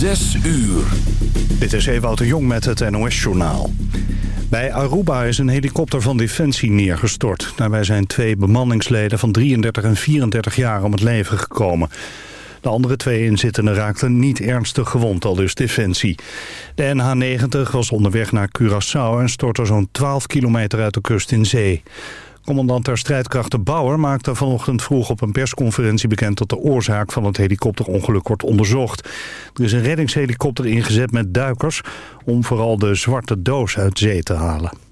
Zes uur. Dit is Ewout de Jong met het NOS-journaal. Bij Aruba is een helikopter van Defensie neergestort. Daarbij zijn twee bemanningsleden van 33 en 34 jaar om het leven gekomen. De andere twee inzittenden raakten niet ernstig gewond, al dus Defensie. De NH-90 was onderweg naar Curaçao en stortte zo'n 12 kilometer uit de kust in zee. Commandant der strijdkrachten Bauer maakte vanochtend vroeg op een persconferentie bekend dat de oorzaak van het helikopterongeluk wordt onderzocht. Er is een reddingshelikopter ingezet met duikers om vooral de zwarte doos uit zee te halen.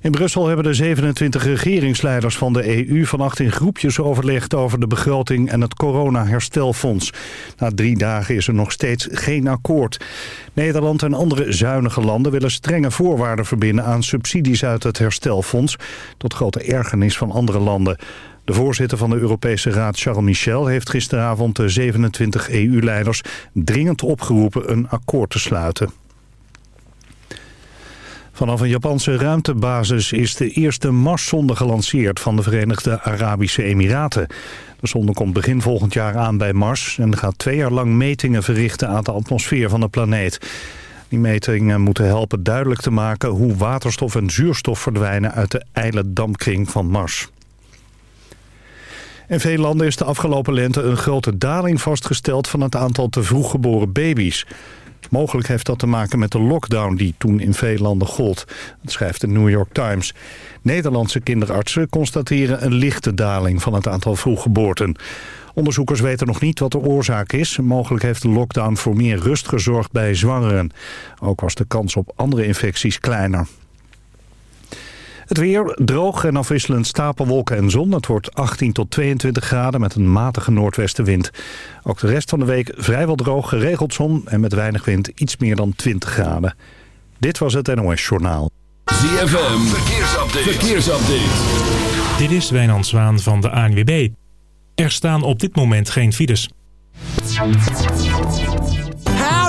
In Brussel hebben de 27 regeringsleiders van de EU vannacht in groepjes overlegd over de begroting en het corona-herstelfonds. Na drie dagen is er nog steeds geen akkoord. Nederland en andere zuinige landen willen strenge voorwaarden verbinden aan subsidies uit het herstelfonds, tot grote ergernis van andere landen. De voorzitter van de Europese Raad, Charles Michel, heeft gisteravond de 27 EU-leiders dringend opgeroepen een akkoord te sluiten. Vanaf een Japanse ruimtebasis is de eerste Marszonde gelanceerd van de Verenigde Arabische Emiraten. De zonde komt begin volgend jaar aan bij Mars en gaat twee jaar lang metingen verrichten aan de atmosfeer van de planeet. Die metingen moeten helpen duidelijk te maken hoe waterstof en zuurstof verdwijnen uit de ijle dampkring van Mars. In veel landen is de afgelopen lente een grote daling vastgesteld van het aantal te vroeg geboren baby's. Mogelijk heeft dat te maken met de lockdown die toen in veel landen gold. Dat schrijft de New York Times. Nederlandse kinderartsen constateren een lichte daling van het aantal vroeggeboorten. Onderzoekers weten nog niet wat de oorzaak is. Mogelijk heeft de lockdown voor meer rust gezorgd bij zwangeren. Ook was de kans op andere infecties kleiner. Het weer droog en afwisselend stapelwolken en zon. Het wordt 18 tot 22 graden met een matige noordwestenwind. Ook de rest van de week vrijwel droog, geregeld zon en met weinig wind iets meer dan 20 graden. Dit was het NOS Journaal. ZFM, verkeersupdate. verkeersupdate. Dit is Wijnand Zwaan van de ANWB. Er staan op dit moment geen files.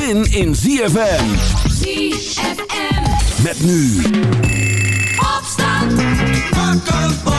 Zin in ZFM. ZFM. Met nu. Opstand. Wakker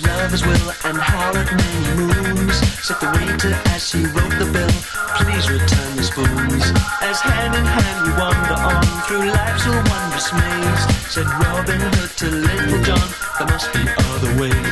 love lover's will and how it many moons. Said the waiter as he wrote the bill, please return the spoons. As hand in hand we wander on through life's wondrous maze, said Robin Hood to Little John, there must be other ways.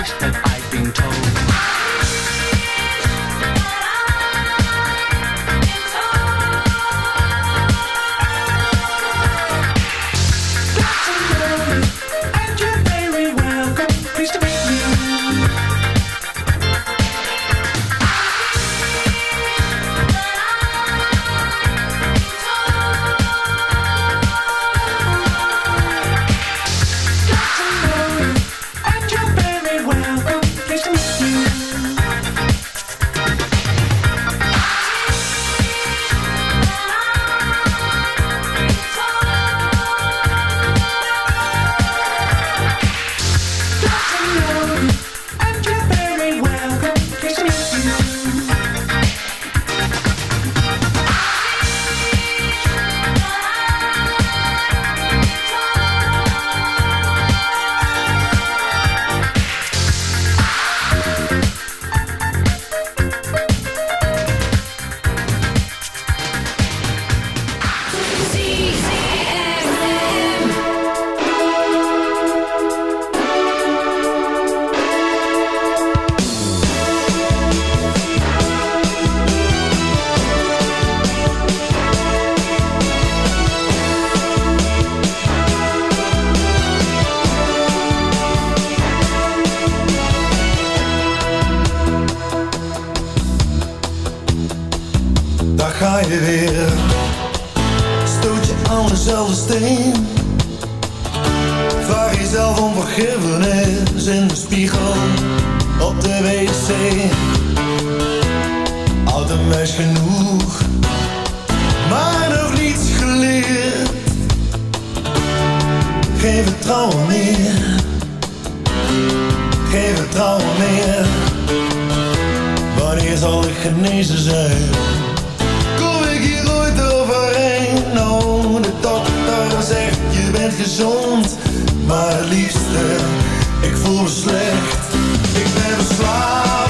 understand. vertrouwen meer. Geen vertrouwen meer. Wanneer zal ik genezen zijn? Kom ik hier ooit overheen? Nou, de dokter zegt je bent gezond. Maar het liefste, ik voel me slecht. Ik ben verslaafd.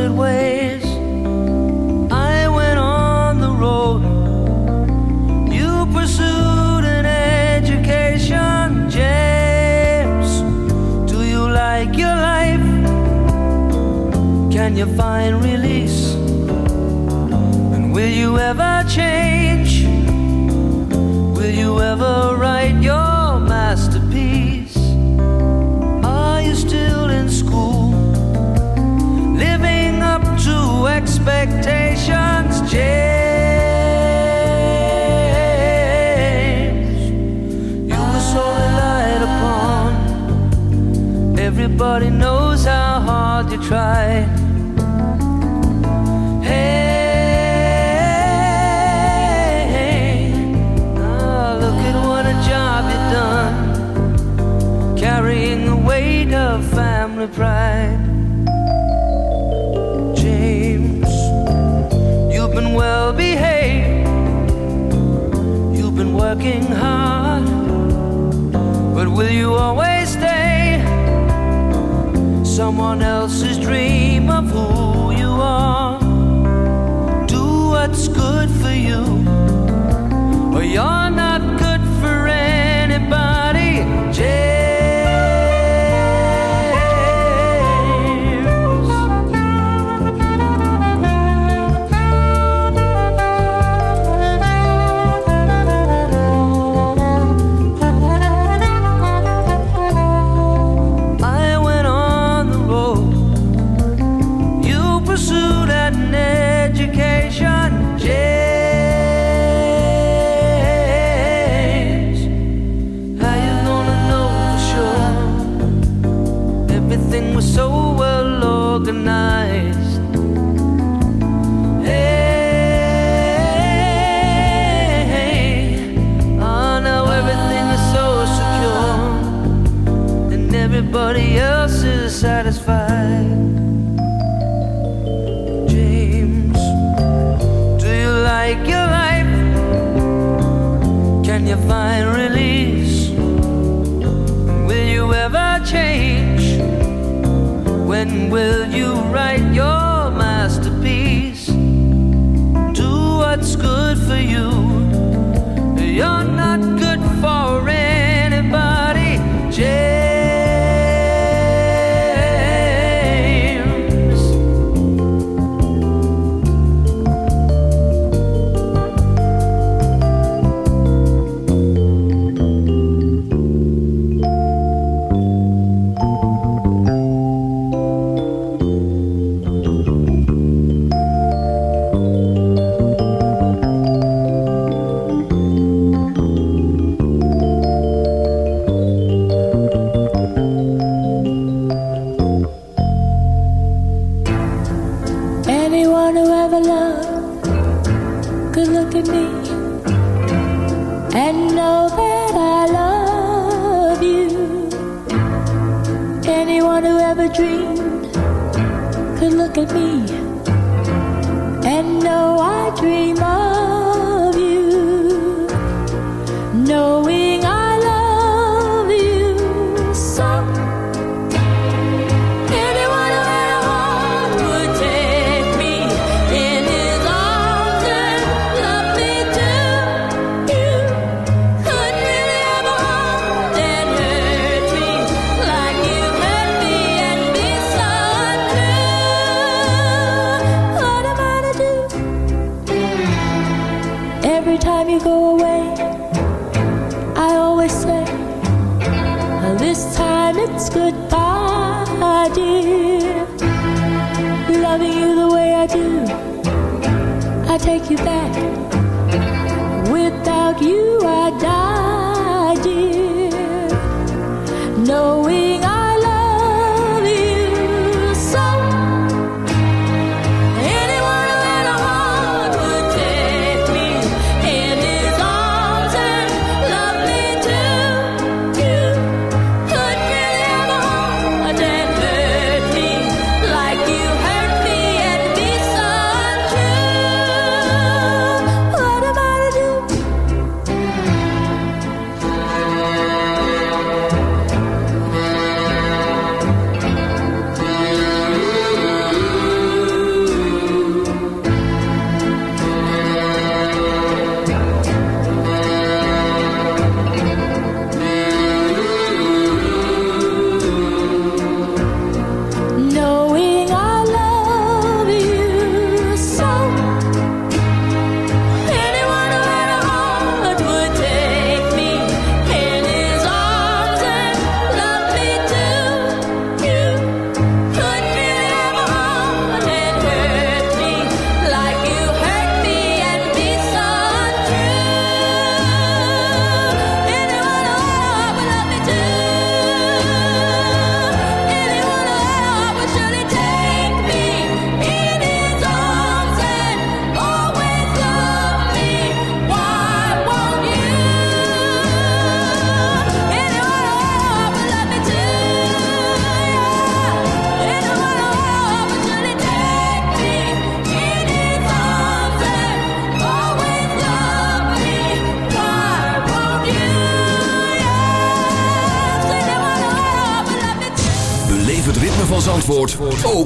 parted ways. I went on the road. You pursued an education, James. Do you like your life? Can you find release? And will you ever change?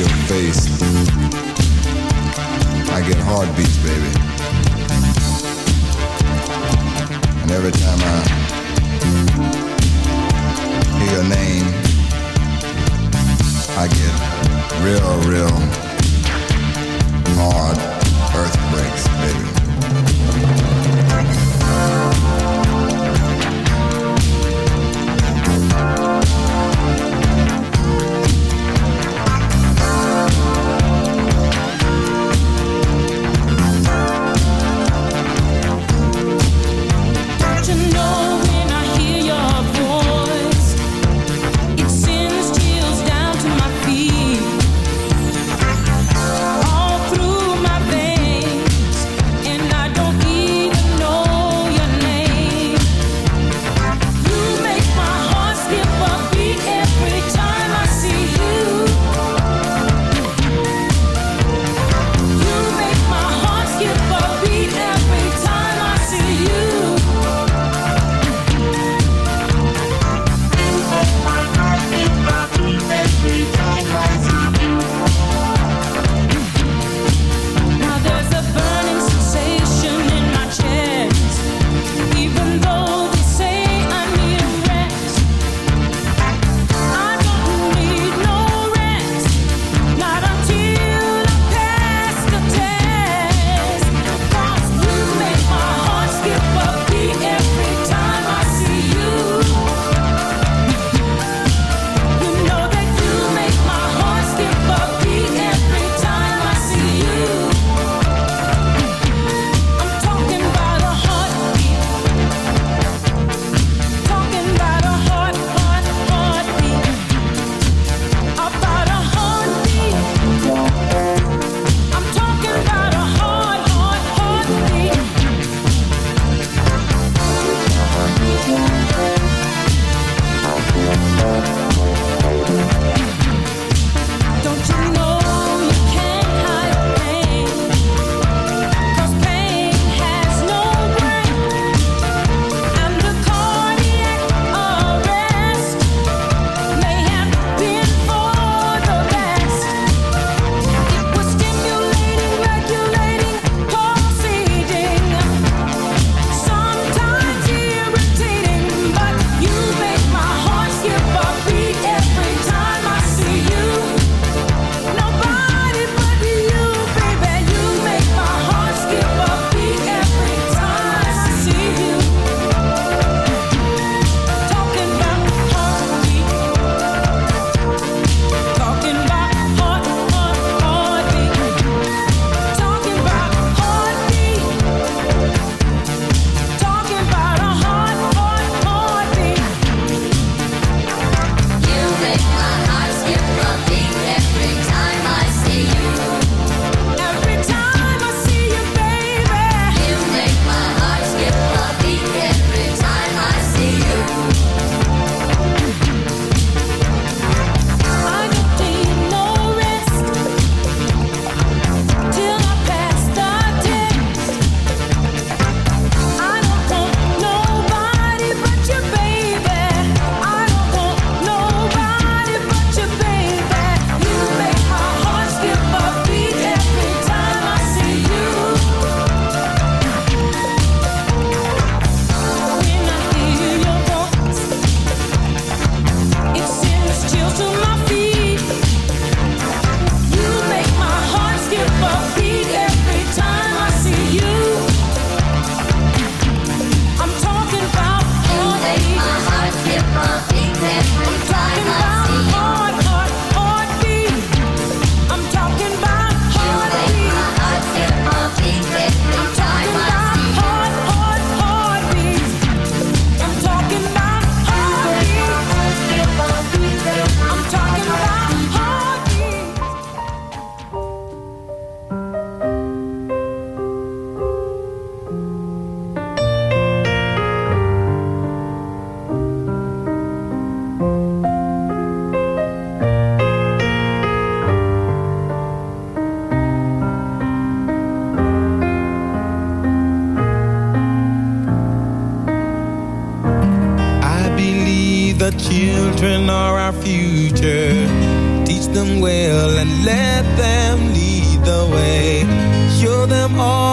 your face,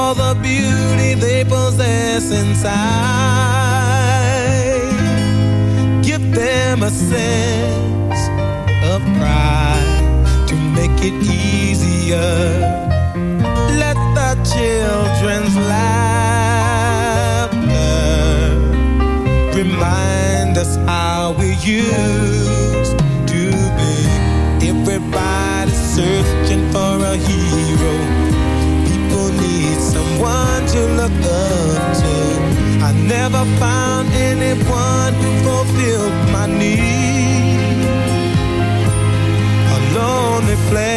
all the beauty they possess inside. Give them a sense of pride to make it easier. Let the children's laughter remind us how we use. to look up to. I never found anyone who fulfilled my need. A lonely place